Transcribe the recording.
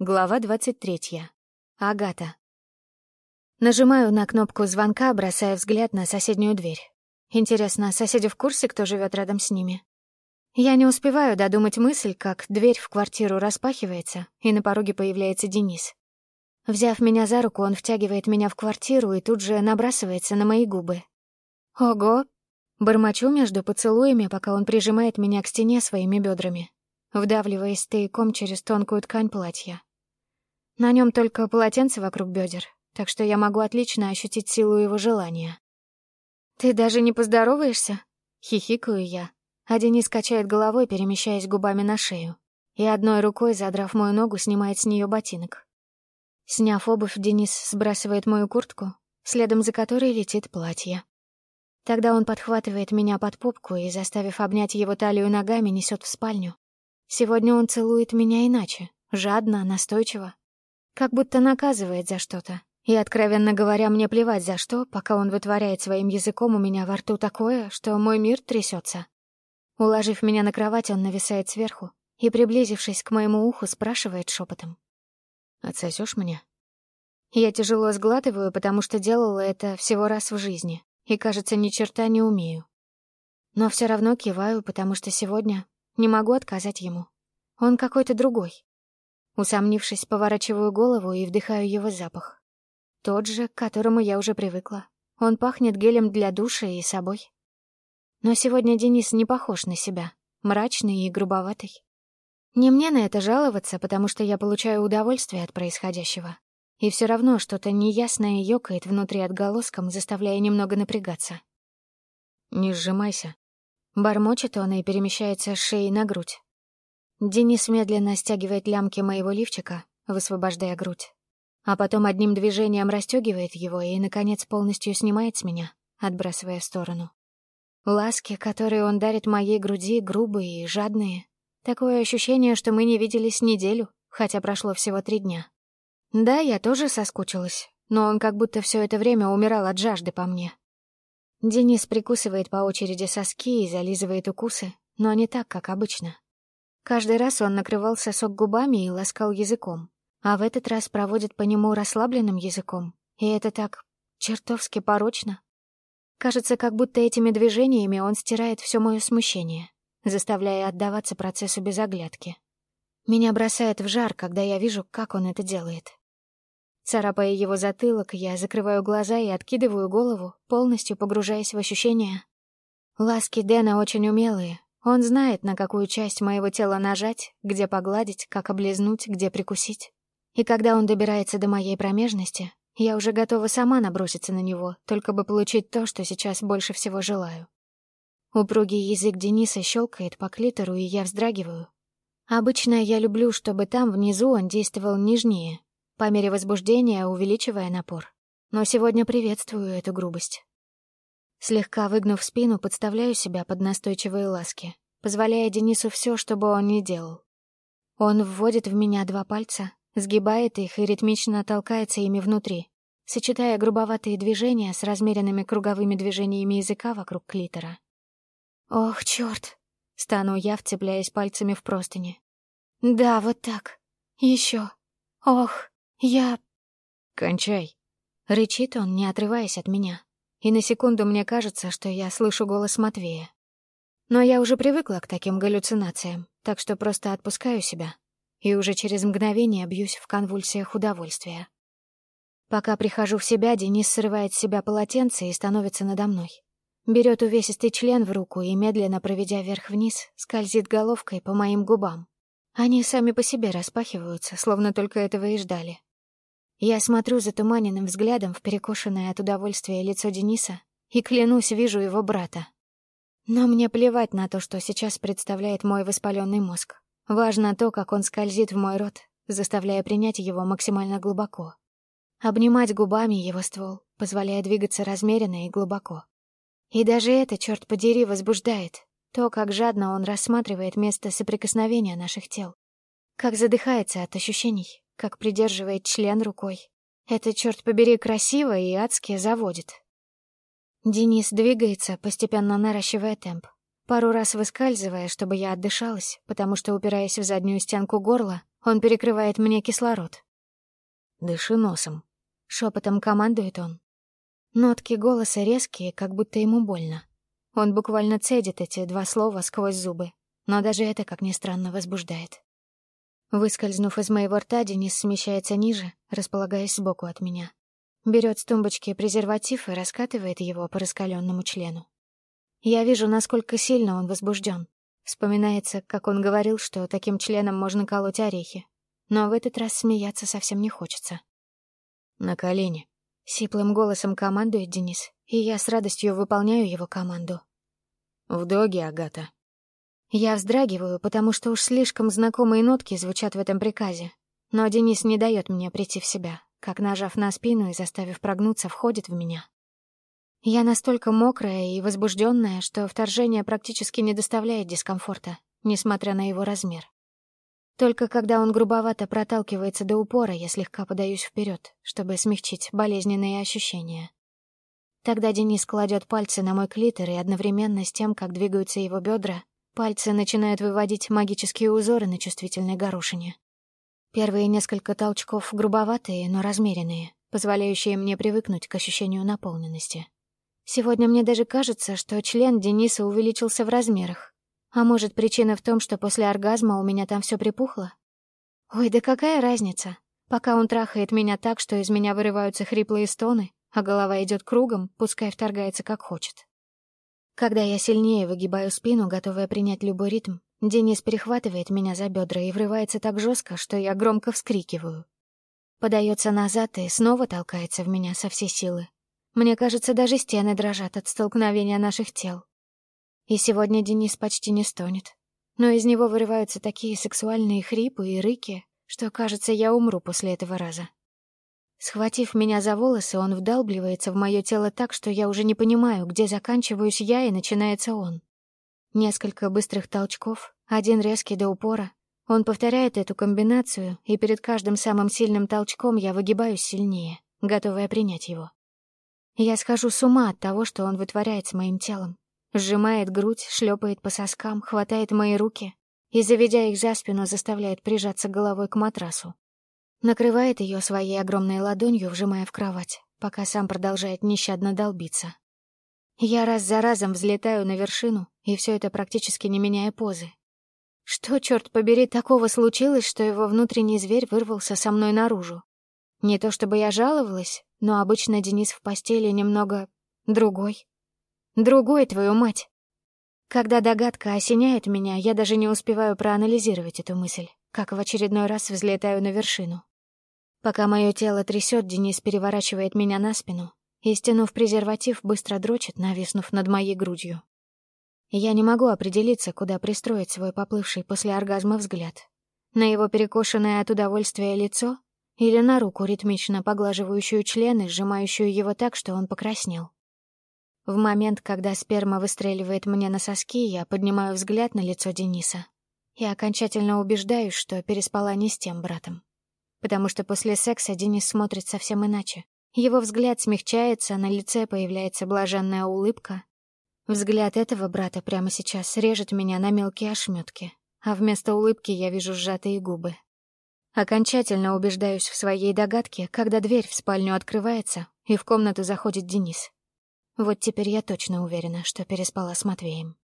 Глава 23. Агата. Нажимаю на кнопку звонка, бросая взгляд на соседнюю дверь. Интересно, соседи в курсе, кто живет рядом с ними? Я не успеваю додумать мысль, как дверь в квартиру распахивается, и на пороге появляется Денис. Взяв меня за руку, он втягивает меня в квартиру и тут же набрасывается на мои губы. «Ого!» Бормочу между поцелуями, пока он прижимает меня к стене своими бедрами, вдавливаясь тайком через тонкую ткань платья. На нем только полотенце вокруг бедер, так что я могу отлично ощутить силу его желания. «Ты даже не поздороваешься?» — хихикаю я, а Денис качает головой, перемещаясь губами на шею, и одной рукой, задрав мою ногу, снимает с нее ботинок. Сняв обувь, Денис сбрасывает мою куртку, следом за которой летит платье. Тогда он подхватывает меня под попку и, заставив обнять его талию ногами, несет в спальню. Сегодня он целует меня иначе, жадно, настойчиво, как будто наказывает за что-то. И, откровенно говоря, мне плевать за что, пока он вытворяет своим языком у меня во рту такое, что мой мир трясется. Уложив меня на кровать, он нависает сверху и, приблизившись к моему уху, спрашивает шепотом. «Отсосешь мне?» Я тяжело сглатываю, потому что делала это всего раз в жизни, и, кажется, ни черта не умею. Но все равно киваю, потому что сегодня не могу отказать ему. Он какой-то другой. Усомнившись, поворачиваю голову и вдыхаю его запах. Тот же, к которому я уже привыкла. Он пахнет гелем для душа и собой. Но сегодня Денис не похож на себя, мрачный и грубоватый. Не мне на это жаловаться, потому что я получаю удовольствие от происходящего. И все равно что-то неясное ёкает внутри отголоском, заставляя немного напрягаться. «Не сжимайся». Бормочет он и перемещается с шеи на грудь. Денис медленно стягивает лямки моего лифчика, высвобождая грудь. А потом одним движением расстегивает его и, наконец, полностью снимает с меня, отбрасывая в сторону. Ласки, которые он дарит моей груди, грубые и жадные. Такое ощущение, что мы не виделись неделю, хотя прошло всего три дня. Да, я тоже соскучилась, но он как будто все это время умирал от жажды по мне. Денис прикусывает по очереди соски и зализывает укусы, но не так, как обычно. Каждый раз он накрывал сосок губами и ласкал языком, а в этот раз проводит по нему расслабленным языком. И это так чертовски порочно. Кажется, как будто этими движениями он стирает все мое смущение, заставляя отдаваться процессу без оглядки. Меня бросает в жар, когда я вижу, как он это делает. Царапая его затылок, я закрываю глаза и откидываю голову, полностью погружаясь в ощущения. Ласки Дэна очень умелые, он знает, на какую часть моего тела нажать, где погладить, как облизнуть, где прикусить. И когда он добирается до моей промежности, я уже готова сама наброситься на него, только бы получить то, что сейчас больше всего желаю. Упругий язык Дениса щелкает по клитору, и я вздрагиваю. Обычно я люблю, чтобы там, внизу, он действовал нежнее, по мере возбуждения увеличивая напор. Но сегодня приветствую эту грубость. Слегка выгнув спину, подставляю себя под настойчивые ласки, позволяя Денису все, что бы он ни делал. Он вводит в меня два пальца, сгибает их и ритмично толкается ими внутри, сочетая грубоватые движения с размеренными круговыми движениями языка вокруг клитора. «Ох, черт! стану я, вцепляясь пальцами в простыни. «Да, вот так. Еще. Ох, я...» «Кончай!» — рычит он, не отрываясь от меня и на секунду мне кажется, что я слышу голос Матвея. Но я уже привыкла к таким галлюцинациям, так что просто отпускаю себя и уже через мгновение бьюсь в конвульсиях удовольствия. Пока прихожу в себя, Денис срывает с себя полотенце и становится надо мной. Берет увесистый член в руку и, медленно проведя вверх-вниз, скользит головкой по моим губам. Они сами по себе распахиваются, словно только этого и ждали. Я смотрю затуманенным взглядом в перекошенное от удовольствия лицо Дениса и, клянусь, вижу его брата. Но мне плевать на то, что сейчас представляет мой воспаленный мозг. Важно то, как он скользит в мой рот, заставляя принять его максимально глубоко. Обнимать губами его ствол, позволяя двигаться размеренно и глубоко. И даже это, черт подери, возбуждает. То, как жадно он рассматривает место соприкосновения наших тел. Как задыхается от ощущений, как придерживает член рукой. Это, черт побери, красиво и адски заводит. Денис двигается, постепенно наращивая темп. Пару раз выскальзывая, чтобы я отдышалась, потому что, упираясь в заднюю стенку горла, он перекрывает мне кислород. «Дыши носом», — шепотом командует он. Нотки голоса резкие, как будто ему больно. Он буквально цедит эти два слова сквозь зубы, но даже это, как ни странно, возбуждает. Выскользнув из моего рта, Денис смещается ниже, располагаясь сбоку от меня. Берет с тумбочки презерватив и раскатывает его по раскаленному члену. Я вижу, насколько сильно он возбужден. Вспоминается, как он говорил, что таким членом можно колоть орехи. Но в этот раз смеяться совсем не хочется. «На колени», — сиплым голосом командует Денис, и я с радостью выполняю его команду. «В доге, Агата», я вздрагиваю, потому что уж слишком знакомые нотки звучат в этом приказе. Но Денис не дает мне прийти в себя, как, нажав на спину и заставив прогнуться, входит в меня. Я настолько мокрая и возбужденная, что вторжение практически не доставляет дискомфорта, несмотря на его размер. Только когда он грубовато проталкивается до упора, я слегка подаюсь вперед, чтобы смягчить болезненные ощущения. Тогда Денис кладет пальцы на мой клитор, и одновременно с тем, как двигаются его бедра, Пальцы начинают выводить магические узоры на чувствительной горошине. Первые несколько толчков грубоватые, но размеренные, позволяющие мне привыкнуть к ощущению наполненности. Сегодня мне даже кажется, что член Дениса увеличился в размерах. А может, причина в том, что после оргазма у меня там все припухло? Ой, да какая разница? Пока он трахает меня так, что из меня вырываются хриплые стоны, а голова идет кругом, пускай вторгается как хочет. Когда я сильнее выгибаю спину, готовая принять любой ритм, Денис перехватывает меня за бедра и врывается так жестко, что я громко вскрикиваю. Подается назад и снова толкается в меня со всей силы. Мне кажется, даже стены дрожат от столкновения наших тел. И сегодня Денис почти не стонет. Но из него вырываются такие сексуальные хрипы и рыки, что, кажется, я умру после этого раза. Схватив меня за волосы, он вдалбливается в мое тело так, что я уже не понимаю, где заканчиваюсь я и начинается он. Несколько быстрых толчков, один резкий до упора. Он повторяет эту комбинацию, и перед каждым самым сильным толчком я выгибаюсь сильнее, готовая принять его. Я схожу с ума от того, что он вытворяет с моим телом. Сжимает грудь, шлепает по соскам, хватает мои руки и, заведя их за спину, заставляет прижаться головой к матрасу накрывает ее своей огромной ладонью, вжимая в кровать, пока сам продолжает нещадно долбиться. Я раз за разом взлетаю на вершину, и все это практически не меняя позы. Что, черт побери, такого случилось, что его внутренний зверь вырвался со мной наружу? Не то чтобы я жаловалась, но обычно Денис в постели немного... другой. Другой, твою мать! Когда догадка осеняет меня, я даже не успеваю проанализировать эту мысль, как в очередной раз взлетаю на вершину. Пока мое тело трясет, Денис переворачивает меня на спину и, стянув презерватив, быстро дрочит, нависнув над моей грудью. Я не могу определиться, куда пристроить свой поплывший после оргазма взгляд. На его перекошенное от удовольствия лицо или на руку, ритмично поглаживающую члены, сжимающую его так, что он покраснел. В момент, когда сперма выстреливает мне на соски, я поднимаю взгляд на лицо Дениса и окончательно убеждаюсь, что переспала не с тем братом потому что после секса Денис смотрит совсем иначе. Его взгляд смягчается, на лице появляется блаженная улыбка. Взгляд этого брата прямо сейчас режет меня на мелкие ошметки, а вместо улыбки я вижу сжатые губы. Окончательно убеждаюсь в своей догадке, когда дверь в спальню открывается, и в комнату заходит Денис. Вот теперь я точно уверена, что переспала с Матвеем.